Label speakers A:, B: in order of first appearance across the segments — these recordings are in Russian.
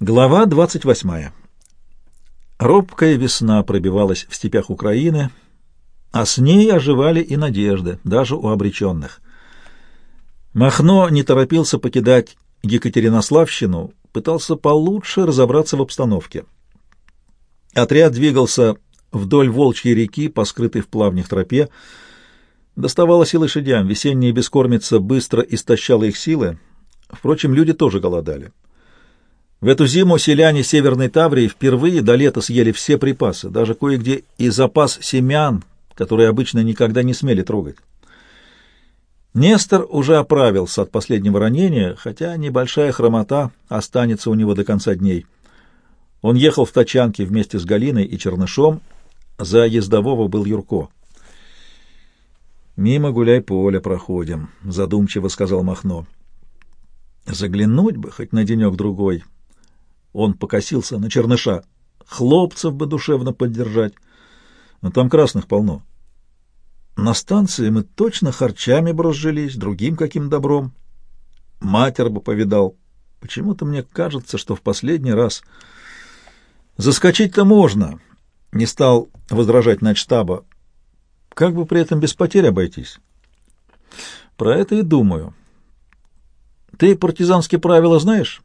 A: Глава 28. Робкая весна пробивалась в степях Украины, а с ней оживали и надежды, даже у обреченных. Махно не торопился покидать Екатеринославщину, пытался получше разобраться в обстановке. Отряд двигался вдоль Волчьей реки, по скрытой в плавнях тропе. Доставалось и лошадям, весенняя бескормица быстро истощала их силы. Впрочем, люди тоже голодали. В эту зиму селяне Северной Таврии впервые до лета съели все припасы, даже кое-где и запас семян, которые обычно никогда не смели трогать. Нестор уже оправился от последнего ранения, хотя небольшая хромота останется у него до конца дней. Он ехал в тачанке вместе с Галиной и Чернышом, за ездового был Юрко. «Мимо гуляй-поля проходим», — задумчиво сказал Махно. «Заглянуть бы хоть на денек-другой», он покосился на черныша. Хлопцев бы душевно поддержать. Но там красных полно. На станции мы точно харчами бы другим каким добром. Матер бы повидал. Почему-то мне кажется, что в последний раз... Заскочить-то можно, — не стал возражать начштаба. Как бы при этом без потерь обойтись? Про это и думаю. Ты партизанские правила знаешь?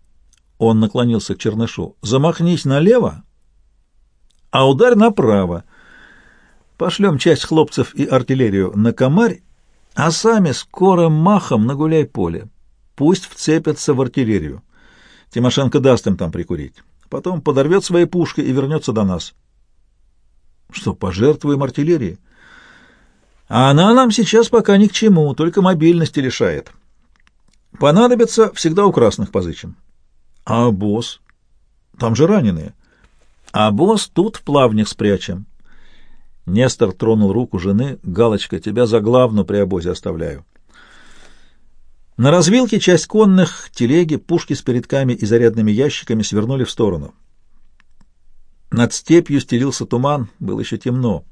A: Он наклонился к Чернышу. «Замахнись налево, а ударь направо. Пошлем часть хлопцев и артиллерию на Комарь, а сами скорым махом на гуляй-поле. Пусть вцепятся в артиллерию. Тимошенко даст им там прикурить. Потом подорвет свои пушки и вернется до нас». «Что, пожертвуем артиллерии?» «А она нам сейчас пока ни к чему, только мобильности лишает. Понадобится, всегда у красных позычим». А босс? Там же раненые. А босс тут в плавнях спрячем. Нестор тронул руку жены. Галочка, тебя за главную при обозе оставляю. На развилке часть конных, телеги, пушки с передками и зарядными ящиками свернули в сторону. Над степью стелился туман, было еще темно.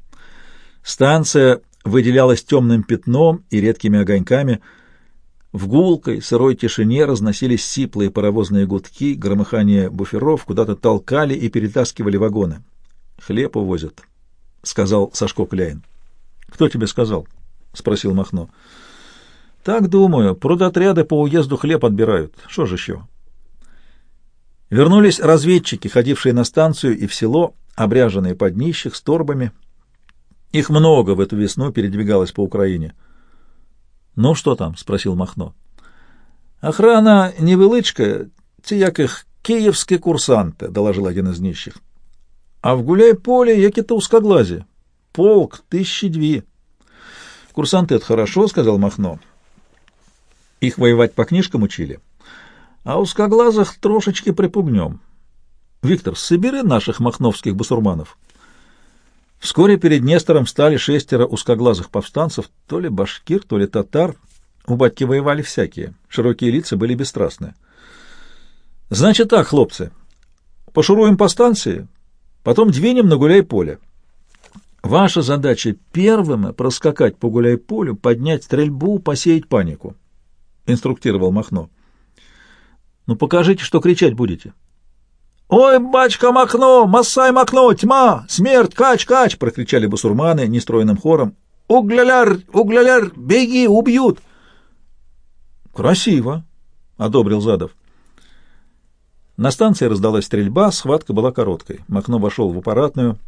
A: Станция выделялась темным пятном и редкими огоньками — в гулкой, сырой тишине разносились сиплые паровозные гудки, громыхание буферов, куда-то толкали и перетаскивали вагоны. «Хлеб увозят», — сказал Сашко Кляйн. «Кто тебе сказал?» — спросил Махно. «Так думаю. Продотряды по уезду хлеб отбирают. Что же еще?» Вернулись разведчики, ходившие на станцию и в село, обряженные под нищих, с торбами. Их много в эту весну передвигалось по Украине. Ну, что там? — спросил Махно. — Охрана невеличка, ці яких киевские курсанты, — доложил один из нищих. — А в гуляй-поле які-то узкоглази. Полк, тысячи две. — Курсанты — это хорошо, — сказал Махно. Их воевать по книжкам учили. А узкоглазых трошечки припугнем. Виктор, собери наших махновских басурманов. — Вскоре перед Нестором стали шестеро узкоглазых повстанцев, то ли башкир, то ли татар. У батьки воевали всякие, широкие лица были бесстрастны. «Значит так, хлопцы, пошуруем по станции, потом двинем на гуляй-поле. Ваша задача первыми проскакать по гуляй-полю, поднять стрельбу, посеять панику», — инструктировал Махно. «Ну покажите, что кричать будете». «Ой, бачка Макно! Массай Макно! Тьма! Смерть! Кач! Кач!» — прокричали басурманы нестроенным хором. «Угляляр! Угляляр! Беги! Убьют!»
B: «Красиво!» — одобрил Задов. На станции раздалась стрельба, схватка была короткой. Макно вошел в аппаратную.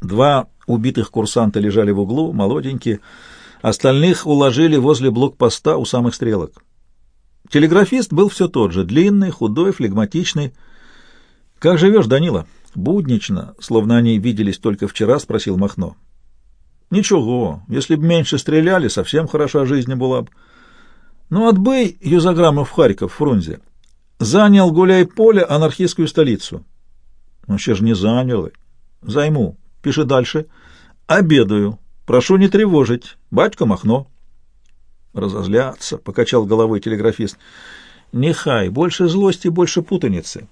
B: Два убитых курсанта лежали в углу, молоденькие. Остальных уложили возле блокпоста у самых стрелок. Телеграфист был все тот же, длинный, худой, флегматичный, «Как живешь, Данила?» «Буднично, словно они виделись только вчера», — спросил Махно. «Ничего, если б меньше стреляли, совсем хороша жизнь была бы. Ну, отбый Юзаграммов в Харьков, Фрунзе. Занял гуляй-поле, анархистскую столицу». «Ну, еще же не занял. Займу. Пиши дальше. Обедаю. Прошу не тревожить. Батька Махно». «Разозляться», — покачал головой телеграфист. «Нехай, больше злости, больше путаницы».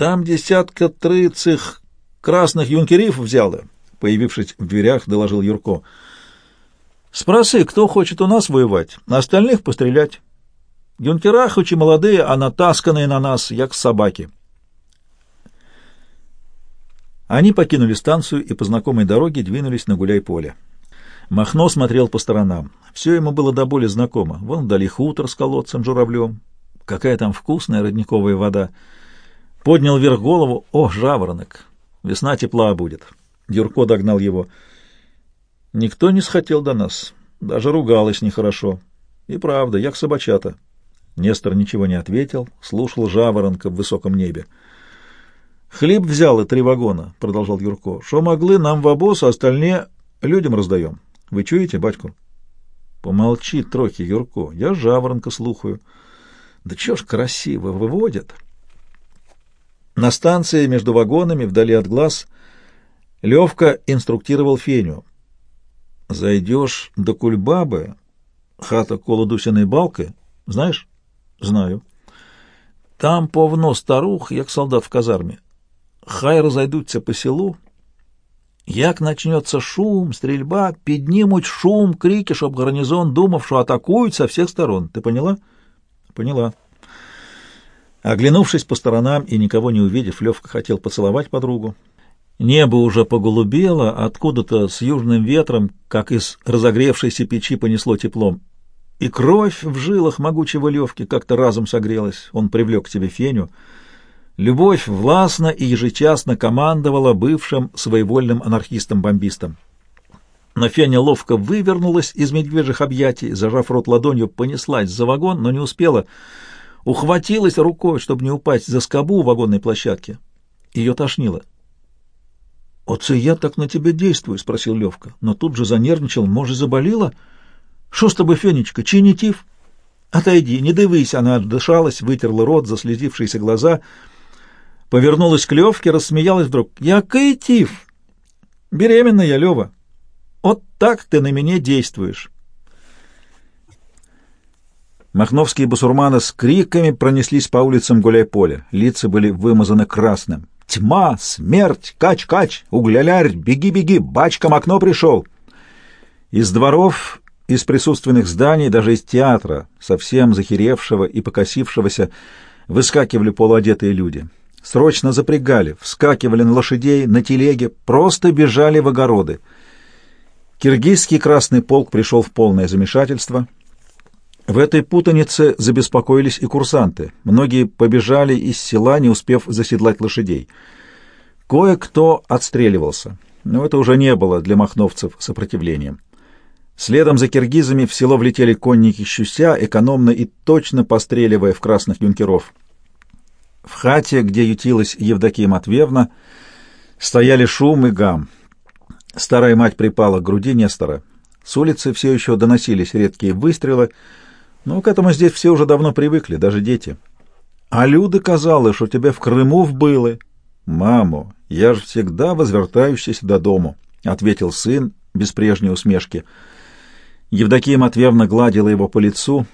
B: Там десятка трыцых красных юнкеров взяло, появившись в дверях, доложил Юрко. Спроси, кто хочет у нас воевать, на остальных пострелять.
A: Юнкера хоч і молоді, а натаскані на нас, як собаки. Они покинули станцию и по знакомой дороге двинулись на гуляй-поле. Махно смотрел по сторонам. Все ему было до боли знакомо. Вон вдали хутор с колодцем журавлем. Какая там вкусная родниковая вода. Поднял вверх голову. О, жаворонок! Весна тепла будет. Юрко догнал его. Никто не схотел до нас. Даже ругалась нехорошо. И правда, як собачата. Нестор ничего не ответил, слушал жаворонка в высоком небе. «Хлеб взял и три вагона», — продолжал Юрко. «Шо могли, нам в обоз, а остальные людям раздаем. Вы чуете, батьку?» «Помолчи трохи, Юрко, я жаворонка слухаю». «Да чё ж красиво выводят!» На станции между вагонами, вдали от глаз, Левка инструктировал Феню. «Зайдешь до Кульбабы, хата коло Дусиной балки, знаешь?» «Знаю». «Там повно старух, як солдат в казарме. Хай розойдуться по селу. Як начнется шум, стрельба, піднімуть шум, крики, чтоб гарнизон думав, что атакуют со всех сторон. Ты поняла? Поняла. Оглянувшись по сторонам и никого не увидев, Левка хотел поцеловать подругу. Небо уже поголубело, откуда-то с южным ветром, как из разогревшейся печи понесло теплом. И кровь в жилах могучего Левки как-то разом согрелась. Он привлек к себе Феню — Любовь властно и ежечасно командовала бывшим своевольным анархистом-бомбистом. Но Феня ловко вывернулась из медвежьих объятий, зажав рот ладонью, понеслась за вагон, но не успела. Ухватилась рукой, чтобы не упасть за скобу вагонной площадки. Ее тошнило. — Оце я так на тебя действую? — спросил Левка. Но тут же занервничал. — Может, заболела? — Что с тобой, Фенечка, чинитив? — Отойди, не дивись, она отдышалась, вытерла рот, заслезившиеся глаза — Повернулась к Левке, рассмеялась вдруг. «Який тиф! Беременная, Лева! Вот так ты на меня действуешь!» Махновские басурманы с криками пронеслись по улицам гуляй-поля. Лица были вымазаны красным. «Тьма! Смерть! Кач-кач! Углялярь! Беги-беги! Бачкам окно пришел!» Из дворов, из присутственных зданий, даже из театра, совсем захеревшего и покосившегося, выскакивали полуодетые люди. Срочно запрягали, вскакивали на лошадей, на телеге, просто бежали в огороды. Киргизский Красный полк пришел в полное замешательство. В этой путанице забеспокоились и курсанты. Многие побежали из села, не успев заседлать лошадей. Кое-кто отстреливался, но это уже не было для махновцев сопротивлением. Следом за киргизами в село влетели конники Щуся, экономно и точно постреливая в красных юнкеров. В хате, где ютилась Евдокия Матвеевна, стояли шум и гам. Старая мать припала к груди Нестора. С улицы все еще доносились редкие выстрелы, но к этому здесь все уже давно привыкли, даже дети. А Люда казалось, что тебя в Крыму вбылы. «Мамо, я же всегда возвертающийся до дому», — ответил сын без прежней усмешки. Евдокия Матвеевна гладила его по лицу.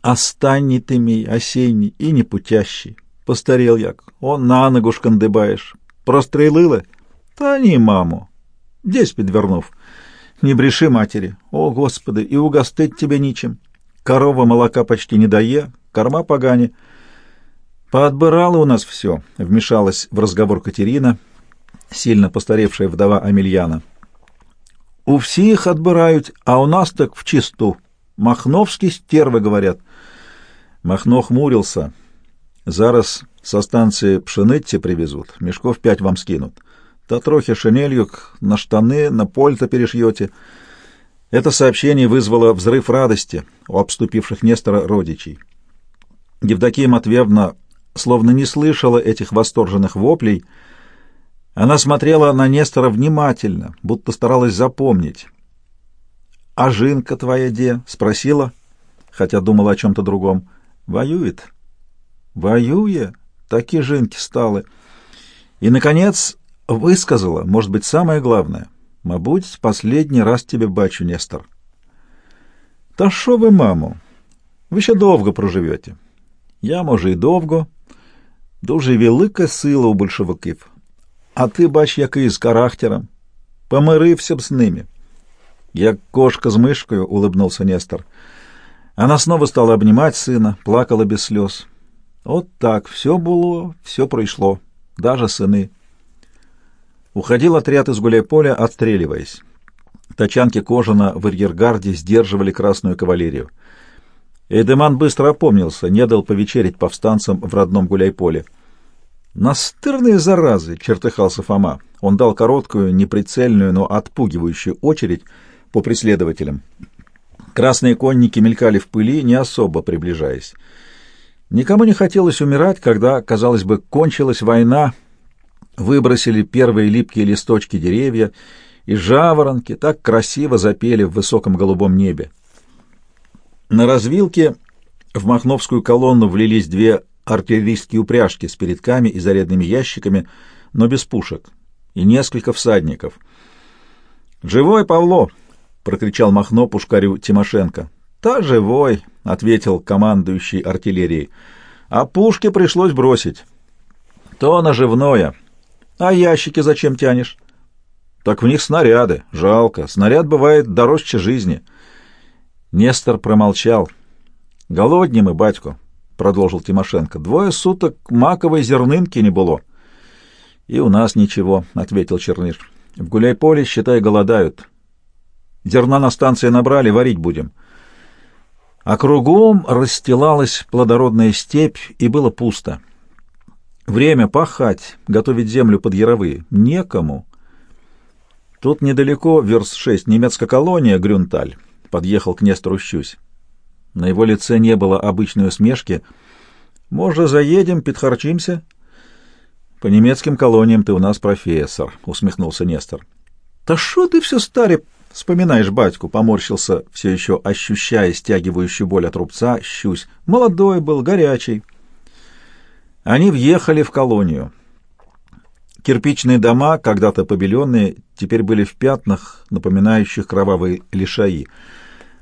A: «Останний ты мій, осенний и непутящий. Постарел як. Он на ногу шкандибаєш. Прострелили? Та ні, мамо. Десь підвернув. Не бреши матери. О, Господи, и угостить тебе ничем. Корова молока почти не дає, корма погане. Поотбирала у нас все, вмешалась в разговор Катерина, сильно постаревшая вдова Амельяна. У всех отбирают, а у нас так в чисту. Махновский стервы, говорят. Махно хмурился. Зараз со станции пшениці привезут, мешков пять вам скинут. Та трохи шинельюк на штаны, на польто перешьете. Это сообщение вызвало взрыв радости у обступивших Нестора родичей. Евдокия Матвеевна словно не слышала этих восторженных воплей. Она смотрела на Нестора внимательно, будто старалась запомнить. «А Жинка твоя де?» — спросила, хотя думала о чем-то другом. «Воюет», Воюя, такие жинки стали. И, наконец, высказала, может быть, самое главное. Мабуть, последний раз тебе бачу, Нестор. Та що ви, мамо? Ви ще довго проживете. Я, може, і довго. Дуже велика сила у большевиків. А ти, бач, який з характером. Помирився б з ними. Як кошка з мишкою, улыбнулся Нестор.
B: Она снова стала обнимать сына, плакала без слез. Вот так все было, все прошло, даже сыны. Уходил отряд из гуляй-поля, отстреливаясь. Тачанки Кожана в арьергарде сдерживали красную кавалерию. Эйдеман быстро опомнился, не дал повечерить повстанцам в родном гуляй-поле. «Настырные заразы!» — чертыхался Фома. Он дал короткую, неприцельную, но отпугивающую очередь по преследователям. Красные конники мелькали в пыли, не особо приближаясь. Никому не хотелось умирать, когда, казалось бы, кончилась война, выбросили первые липкие листочки деревья, и жаворонки так красиво запели в высоком голубом небе. На развилке в Махновскую колонну влились две артиллерийские упряжки с передками и зарядными ящиками, но без пушек, и несколько всадников. «Живой, Павло!» — прокричал Махно пушкарю Тимошенко. «Та живой!» — ответил командующий артиллерией. «А пушки пришлось бросить». «То наживное. А ящики зачем тянешь?» «Так в них снаряды. Жалко. Снаряд бывает дороже жизни». Нестор промолчал. «Голодни мы, батько», — продолжил Тимошенко. «Двое суток маковой зернынки не было». «И у нас ничего», — ответил Черныш. «В гуляй-поле, считай, голодают. Зерна на станции набрали, варить будем». А кругом расстилалась плодородная степь, и было пусто. Время пахать, готовить землю под яровые. Некому. Тут недалеко, верст шесть, немецкая колония Грюнталь подъехал к Нестору Щусь. На его лице не было обычной усмешки. «Может, заедем, подхарчимся?» «По немецким колониям ты у нас профессор», — усмехнулся Нестор. «Да что ты все старе вспоминаешь батьку?» — поморщился, все еще ощущая стягивающую боль от рубца, Щусь. «Молодой был, горячий». Они въехали в колонию. Кирпичные дома, когда-то побеленные, теперь были в пятнах, напоминающих кровавые лишаи —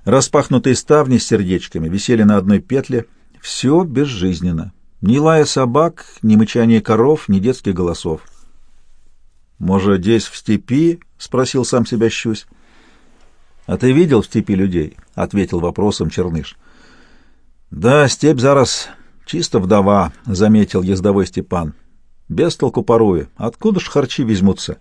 B: Распахнутые ставни с сердечками висели на одной петле. Все безжизненно. Ни лая собак, ни мычания коров, ни детских голосов. «Может, здесь в степи?» — спросил сам себя Щусь. «А ты видел в степи людей?» — ответил вопросом Черныш. «Да, степь зараз чисто вдова», — заметил ездовой Степан. «Без толку порою. Откуда ж харчи возьмутся?»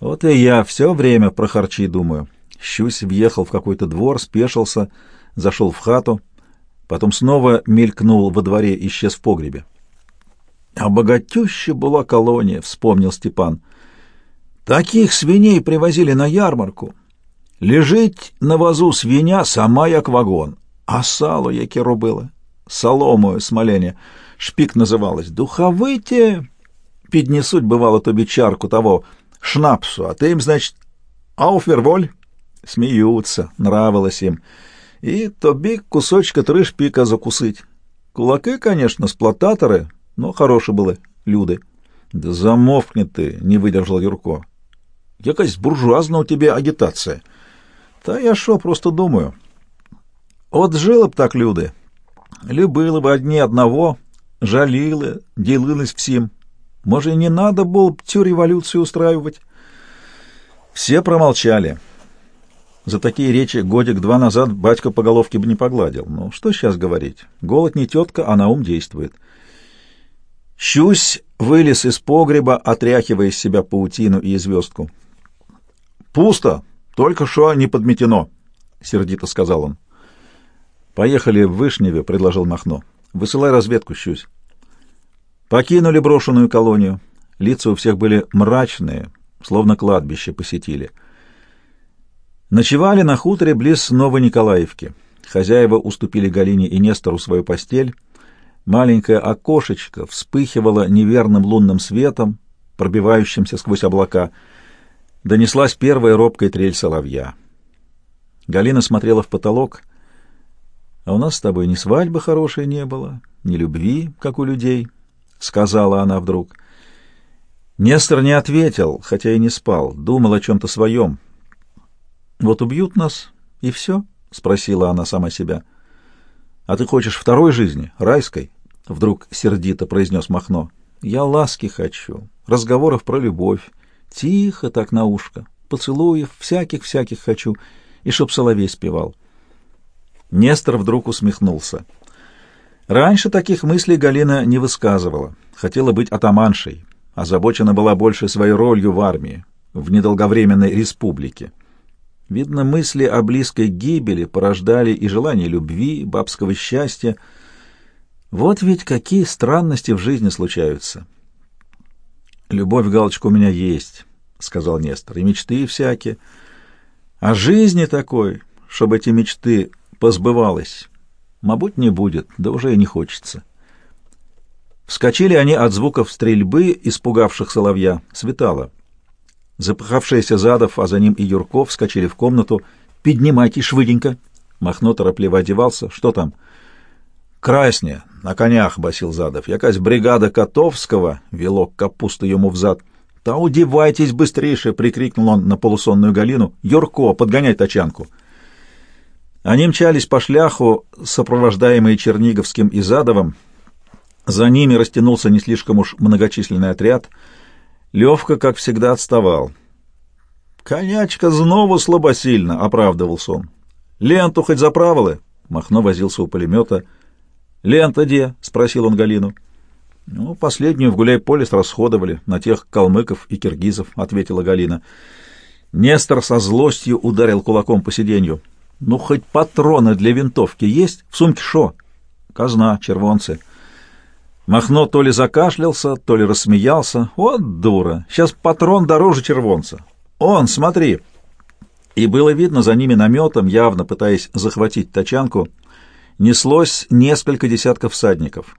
B: «Вот и я все время про харчи думаю». Щусь въехал в какой-то двор, спешился, зашел в хату, потом снова мелькнул во дворе, исчез в погребе. «А богатющая была колония», — вспомнил Степан. «Таких свиней привозили на ярмарку. Лежить на вазу свиня сама як вагон, а сало яке робила, соломою смолене, шпик называлось. Духовите піднесуть, бывало, тобі чарку того шнапсу, а ты им, значит, ауферволь». Сміються, нравилось їм. І тобі кусочка три шпіка закусить. Кулаки, конечно, сплататори, но хороші були люди. Да замовкни ти, не видержав Юрко. Якась буржуазна у тебе агітація. Та я що, просто думаю. От жили б так люди. Любили б одні одного, жаліли, ділились всім. Може, не надо было б цю революцию устраивать? Все промолчали. За такие речи годик-два назад батька по головке бы не погладил. Ну, что сейчас говорить? Голод не тетка, а на ум действует. Щусь вылез из погреба, отряхивая из себя паутину и звездку. «Пусто! Только что не подметено!» — сердито сказал он. «Поехали в Вышневе», — предложил Махно. «Высылай разведку, Щусь». Покинули брошенную колонию. Лица у всех были мрачные, словно кладбище посетили — Ночевали на хуторе близ Новониколаевки. Хозяева уступили Галине и Нестору свою постель. Маленькое окошечко вспыхивало неверным лунным светом, пробивающимся сквозь облака. Донеслась первая робкая трель соловья. Галина смотрела в потолок. «А у нас с тобой ни свадьбы хорошей не было, ни любви, как у людей», — сказала она вдруг. Нестор не ответил, хотя и не спал, думал о чем-то своем. Вот убьют нас, и все? — спросила она сама себя. — А ты хочешь второй жизни, райской? — вдруг сердито произнес Махно. — Я ласки хочу, разговоров про любовь. Тихо так на ушко, поцелуев всяких-всяких хочу, и чтоб соловей спевал. Нестор вдруг усмехнулся. Раньше таких мыслей Галина не высказывала. Хотела быть атаманшей. Озабочена была больше своей ролью в армии, в недолговременной республике. Видно, мысли о близкой гибели порождали и желание любви, бабского счастья. Вот ведь какие странности в жизни случаются. «Любовь, Галочка, у меня есть», — сказал Нестор, — «и мечты всякие. А жизни такой, чтобы эти мечты позбывалась, мабуть, не будет, да уже и не хочется». Вскочили они от звуков стрельбы, испугавших соловья. Светало. Запыхавшиеся Задов, а за ним и Юрков, вскочили в комнату. «Поднимайте, швыденько!» Махно торопливо одевался. «Что там?» «Красня, на конях», — басил Задов. «Якась бригада Котовского», — велок капусту ему взад. «Та удевайтесь быстрейше!» — прикрикнул он на полусонную Галину. «Юрко, подгоняй тачанку!» Они мчались по шляху, сопровождаемые Черниговским и Задовым. За ними растянулся не слишком уж многочисленный отряд. Левка, как всегда, отставал. «Конячка знову слабосильно», — оправдывался он. «Ленту хоть заправили?» — Махно возился у пулемета. «Лента где?» — спросил он Галину. «Ну, последнюю в гуляй-поле расходовали на тех калмыков и киргизов», — ответила Галина. Нестор со злостью ударил кулаком по сиденью. «Ну, хоть патроны для винтовки есть? В сумке шо?» «Казна, червонцы». Махно то ли закашлялся, то ли рассмеялся. Вот дура! Сейчас патрон дороже червонца. Он, смотри! И было видно за ними наметом, явно пытаясь захватить тачанку, неслось несколько десятков всадников.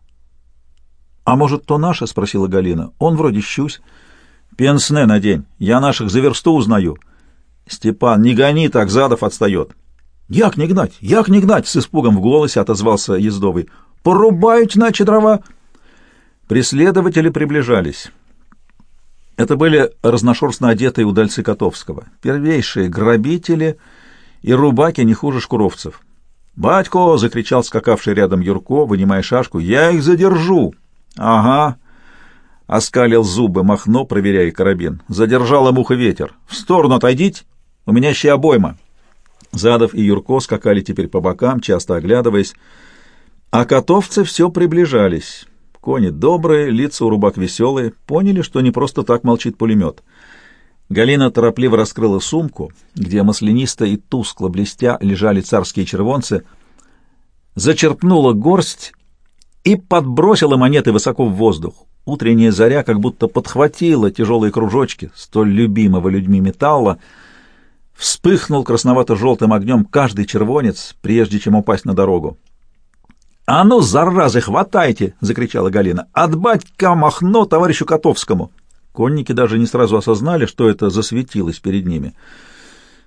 B: «А может, то наше?» — спросила Галина. «Он вроде щусь». «Пенсне надень, я наших за версту узнаю». «Степан, не гони так, Задов отстает». «Як не гнать, як не гнать!» — с испугом в голосе отозвался ездовый. «Порубают, значит, дрова!» Преследователи приближались. Это были разношерстно одетые удальцы Котовского, первейшие грабители и рубаки не хуже шкуровцев. «Батько!» — закричал скакавший рядом Юрко, вынимая шашку. «Я их задержу!» «Ага!» — оскалил зубы Махно, проверяя карабин. «Задержала муха ветер. В сторону отойдите! У меня еще обойма!» Задов и Юрко скакали теперь по бокам, часто оглядываясь, а котовцы все приближались. Кони добрые, лица у рубак веселые, поняли, что не просто так молчит пулемет. Галина торопливо раскрыла сумку, где маслянисто и тускло блестя лежали царские червонцы, зачерпнула горсть и подбросила монеты высоко в воздух. Утренняя заря как будто подхватила тяжелые кружочки столь любимого людьми металла, вспыхнул красновато-желтым огнем каждый червонец, прежде чем упасть на дорогу. «А ну, заразы, хватайте!» — закричала Галина. «От батька Махно товарищу Котовскому!» Конники даже не сразу осознали, что это засветилось перед ними.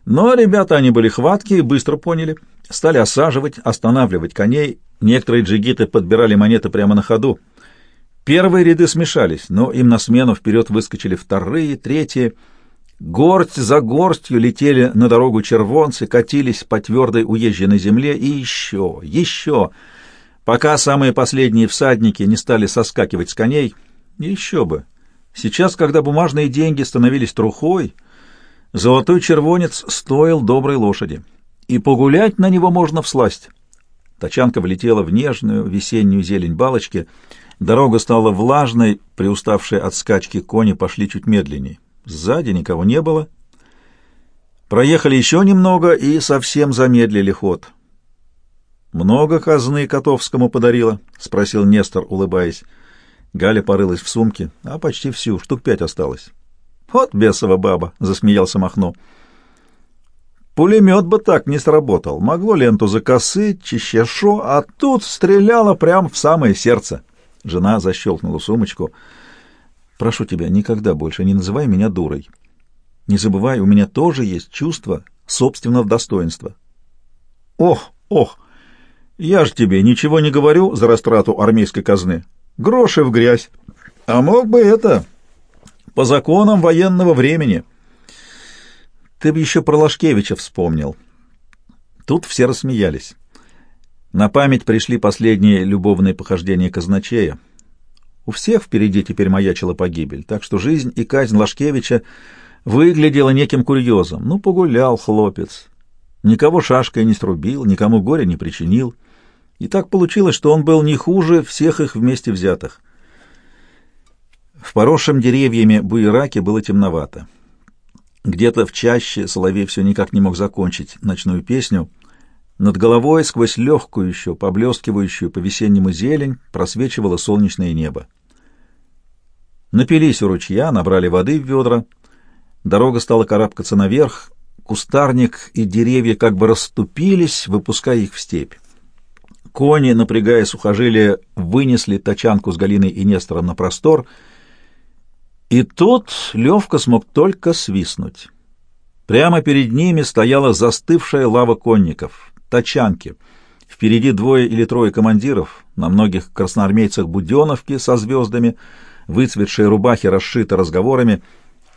B: Но ребята, они были хваткие, быстро поняли. Стали осаживать, останавливать коней. Некоторые джигиты подбирали монеты прямо на ходу. Первые ряды смешались, но им на смену вперед выскочили вторые, третьи. Горсть за горстью летели на дорогу червонцы, катились по твердой уезженной земле и еще, еще пока самые последние всадники не стали соскакивать с коней. Еще бы! Сейчас, когда бумажные деньги становились трухой, золотой червонец стоил доброй лошади, и погулять на него можно всласть. Тачанка влетела в нежную весеннюю зелень балочки, дорога стала влажной, приуставшие от скачки кони пошли чуть медленней. Сзади никого не было. Проехали еще немного и совсем замедлили ход. «Много казны Котовскому подарила?» — спросил Нестор, улыбаясь. Галя порылась в сумке, а почти всю, штук пять осталось. «Вот бесова баба!» — засмеялся Махно. «Пулемет бы так не сработал. Могло ленту закосыть, чищешо, а тут стреляло прямо в самое сердце». Жена защелкнула сумочку. «Прошу тебя, никогда больше не называй меня дурой. Не забывай, у меня тоже есть чувство собственного достоинства». «Ох, ох!» Я ж тебе ничего не говорю за растрату армейской казны. Гроши в грязь. А мог бы это по законам военного времени. Ты бы еще про Лашкевича вспомнил. Тут все рассмеялись. На память пришли последние любовные похождения казначея. У всех впереди теперь маячила погибель, так что жизнь и казнь Лашкевича выглядела неким курьезом. Ну, погулял хлопец. никого шашкой не срубил, никому горя не причинил. И так получилось, что он был не хуже всех их вместе взятых. В поросшем деревьями буераке было темновато. Где-то в чаще Соловей все никак не мог закончить ночную песню. Над головой, сквозь легкую еще, поблескивающую по весеннему зелень, просвечивало солнечное небо. Напились у ручья, набрали воды в ведра. Дорога стала карабкаться наверх. Кустарник и деревья как бы расступились, выпуская их в степь. Кони, напрягая сухожилия, вынесли тачанку с Галиной и Нестором на простор — и тут Левка смог только свистнуть. Прямо перед ними стояла застывшая лава конников, тачанки. Впереди двое или трое командиров, на многих красноармейцах буденовки со звездами, выцветшие рубахи расшиты разговорами,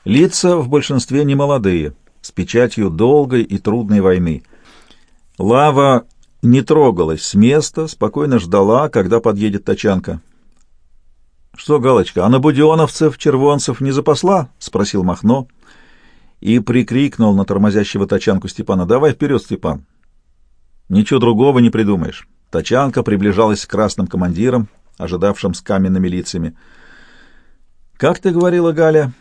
B: лица в большинстве немолодые, с печатью долгой и трудной войны. Лава не трогалась с места, спокойно ждала, когда подъедет тачанка. Что, Галочка, а на будионовцев червонцев не запасла? — спросил Махно и прикрикнул на тормозящего тачанку Степана. — Давай вперед, Степан. Ничего другого не придумаешь. Тачанка приближалась к красным командирам, ожидавшим с каменными лицами. — Как ты говорила, Галя?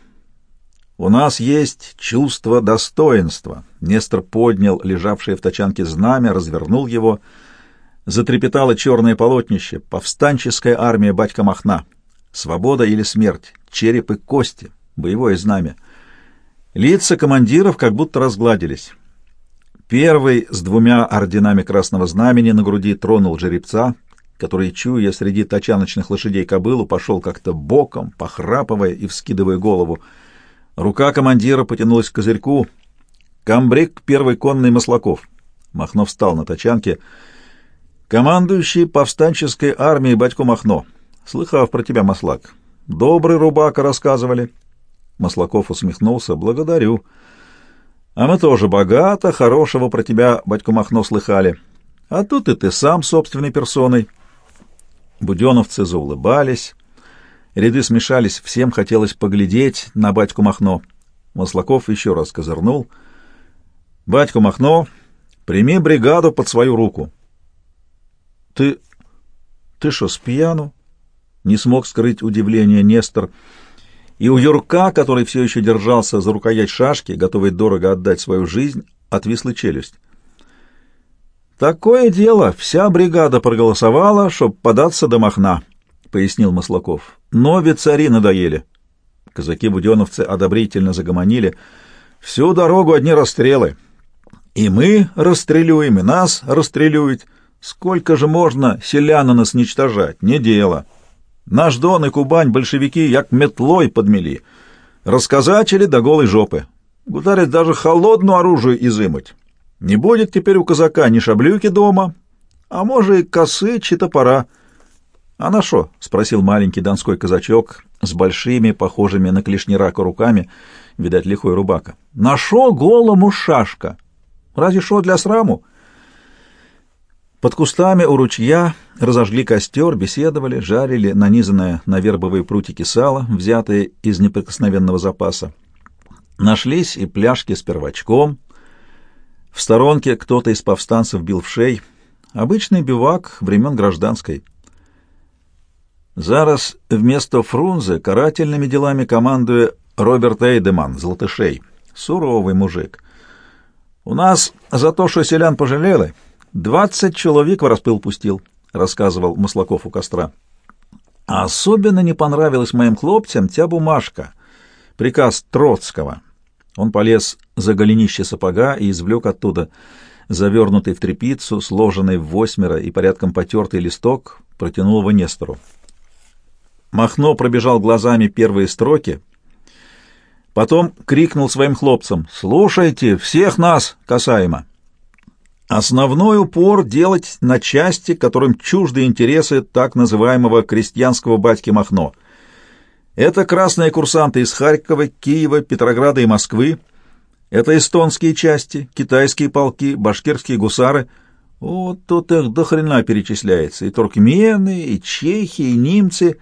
B: — У нас есть чувство достоинства. Нестор поднял лежавшее в тачанке знамя, развернул его. Затрепетало черное полотнище. Повстанческая армия батька Махна. Свобода или смерть, череп и кости, боевое знамя. Лица командиров как будто разгладились. Первый с двумя орденами Красного Знамени на груди тронул жеребца, который, чуя среди тачаночных лошадей кобылу, пошел как-то боком, похрапывая и вскидывая голову. Рука командира потянулась к козырьку. «Камбрик, первый конный Маслаков». Махно встал на тачанке. «Командующий повстанческой армией Батько Махно». Слыхав про тебя, Маслак. Добрый рубака рассказывали. Маслаков усмехнулся. Благодарю. А мы тоже богато, хорошего про тебя, батько Махно, слыхали. А тут и ты сам собственной персоной. Буденовцы заулыбались. Ряды смешались, всем хотелось поглядеть на батьку Махно. Маслаков еще раз козырнул. «Батьку Махно, прими бригаду под свою руку». «Ты... ты что, спьяну?» не смог скрыть удивление Нестор. И у Юрка, который все еще держался за рукоять шашки, готовый дорого отдать свою жизнь, отвисла челюсть. «Такое дело, вся бригада проголосовала, чтоб податься до Махна», — пояснил Маслаков. «Но ведь цари надоели». Казаки-буденовцы одобрительно загомонили. «Всю дорогу одни расстрелы. И мы расстрелюем, и нас расстрелюют. Сколько же можно селяна нас уничтожать? Не дело». Наш Дон и Кубань большевики як метлой подмели. Расказачили до голой жопы. Гутарят даже холодную оружие изымать. Не будет теперь у казака ни шаблюки дома, а может и косы, чи топора. — А на шо? — спросил маленький донской казачок с большими, похожими на клешни рака руками, видать, лихой рубака. — На шо голому шашка? Разве шо для сраму? — под кустами у ручья разожгли костер, беседовали, жарили нанизанное на вербовые прутики сало, взятое из неприкосновенного запаса. Нашлись и пляшки с первачком. В сторонке кто-то из повстанцев бил в шей. Обычный бивак времен гражданской. Зараз вместо Фрунзе карательными делами командуя Роберт Эйдеман, золотышей. Суровый мужик. У нас за то, что селян пожалели, Двадцать человек в распыл пустил, — рассказывал Маслаков у костра. А особенно не понравилась моим хлопцам тя бумажка, приказ Троцкого. Он полез за голенище сапога и извлек оттуда завернутый в тряпицу, сложенный в восьмеро и порядком потертый листок, протянул его Нестору. Махно пробежал глазами первые строки, потом крикнул своим хлопцам «Слушайте, всех нас касаемо!» Основной упор делать на части, которым чужды интересы так называемого крестьянского батьки Махно. Это красные курсанты из Харькова, Киева, Петрограда и Москвы. Это эстонские части, китайские полки, башкирские гусары. Вот тут их до хрена перечисляется. И туркмены, и чехи, и немцы.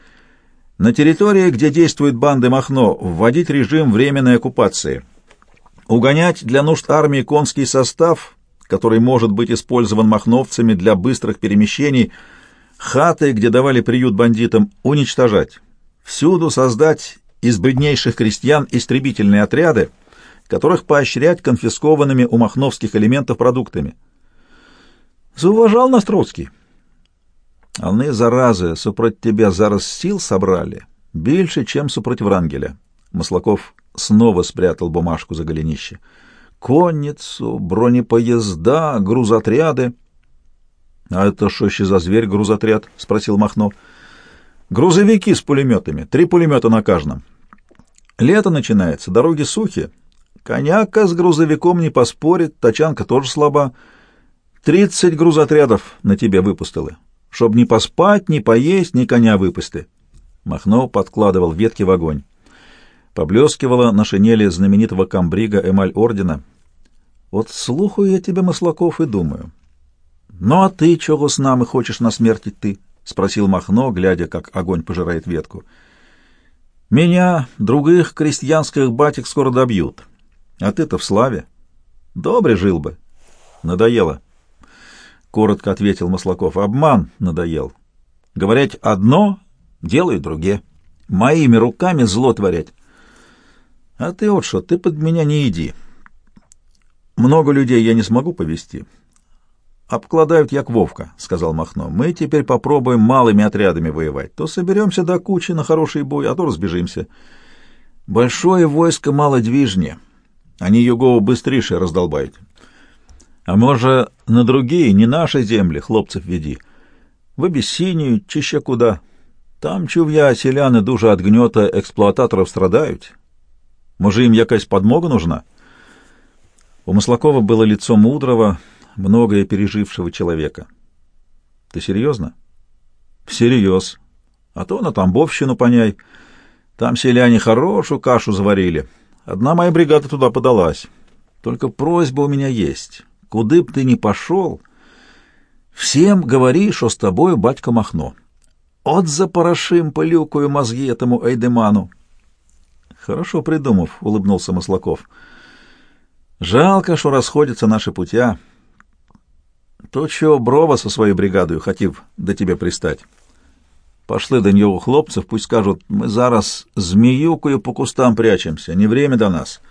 B: На территории, где действуют банды Махно, вводить режим временной оккупации. Угонять для нужд армии конский состав который может быть использован махновцами для быстрых перемещений, хаты, где давали приют бандитам, уничтожать. Всюду создать из беднейших крестьян истребительные отряды, которых поощрять конфискованными у махновских элементов продуктами. Зауважал нас Троцкий. Они, заразы, супроть тебя зараз сил собрали, больше, чем супроть Врангеля. Маслаков снова спрятал бумажку за голенище. Конницу, бронепоезда, грузотряды. — А это что еще за зверь грузотряд? — спросил Махно. — Грузовики с пулеметами, три пулемета на каждом. Лето начинается, дороги сухие. Коняка с грузовиком не поспорит, тачанка тоже слаба. Тридцать грузотрядов на тебе выпустили чтоб ни поспать, ни поесть, ни коня выпусти. Махно подкладывал ветки в огонь. Поблескивала на шинели знаменитого камбрига эмаль ордена. Вот слухаю я тебя, Маслаков, и думаю. Ну а ты чего с нами хочешь насмертить ты? — спросил Махно, глядя, как огонь пожирает ветку. — Меня, других крестьянских батик скоро добьют. А ты-то в славе. Добре жил бы. Надоело коротко ответил Маслаков. Обман надоел. Говорять одно, делай другие. Моими руками зло творять. А ты вот что, ты под меня не иди. Много людей я не смогу повести. Обкладают як Вовка, — сказал Махно. Мы теперь попробуем малыми отрядами воевать. То соберемся до кучи на хороший бой, а то разбежимся. Большое войско малодвижнее. Они его быстрее раздолбают. А може, на другие, не наши земли, хлопцев веди. В Абиссинию, чи ще куда. Там, чув я, селяни дуже от гнета експлуататорів страдають. Може, им якась подмога нужна? У Маслакова было лицо мудрого, многое пережившего человека. Ты серьезно? Серьез. А то на Тамбовщину поняй. Там селяне хорошую кашу заварили. Одна моя бригада туда подалась. Только просьба у меня есть. Куды б ты ни пошел, всем говори, что с тобою батька Махно. От запорошим полюкую мозги этому Эйдеману. Хорошо придумав, улыбнулся Маслаков. Жалко, что расходятся наши путя. То, что Брова со своей бригадою хотів до тебе пристать. Пошли до нього хлопцев, пусть скажут, мы зараз змеюкою по кустам прячемся, не время до нас. —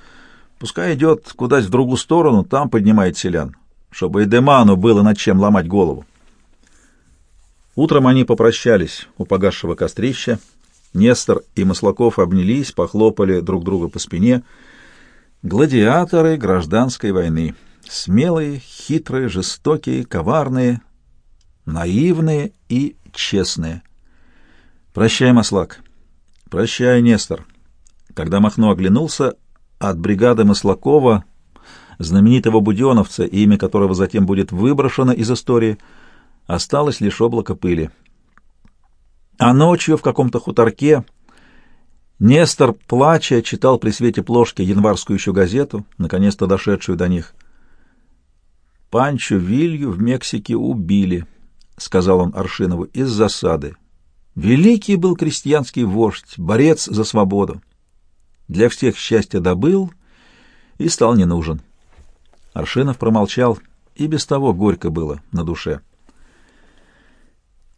B: Пускай идет куда-то в другую сторону, там поднимает селян, чтобы и Деману было над чем ломать голову. Утром они попрощались у погасшего кострища. Нестор и Маслаков обнялись, похлопали друг друга по спине. Гладиаторы гражданской войны. Смелые, хитрые, жестокие, коварные, наивные и честные. Прощай, Маслак. Прощай, Нестор. Когда Махно оглянулся, от бригады Маслакова, знаменитого буденовца, имя которого затем будет выброшено из истории, осталось лишь облако пыли. А ночью в каком-то хуторке Нестор, плача, читал при свете плошки январскую еще газету, наконец-то дошедшую до них. «Панчо Вилью в Мексике убили», — сказал он Аршинову, — «из засады. Великий был крестьянский вождь, борец за свободу для всех счастья добыл и стал не нужен. Аршинов промолчал, и без того горько было на душе.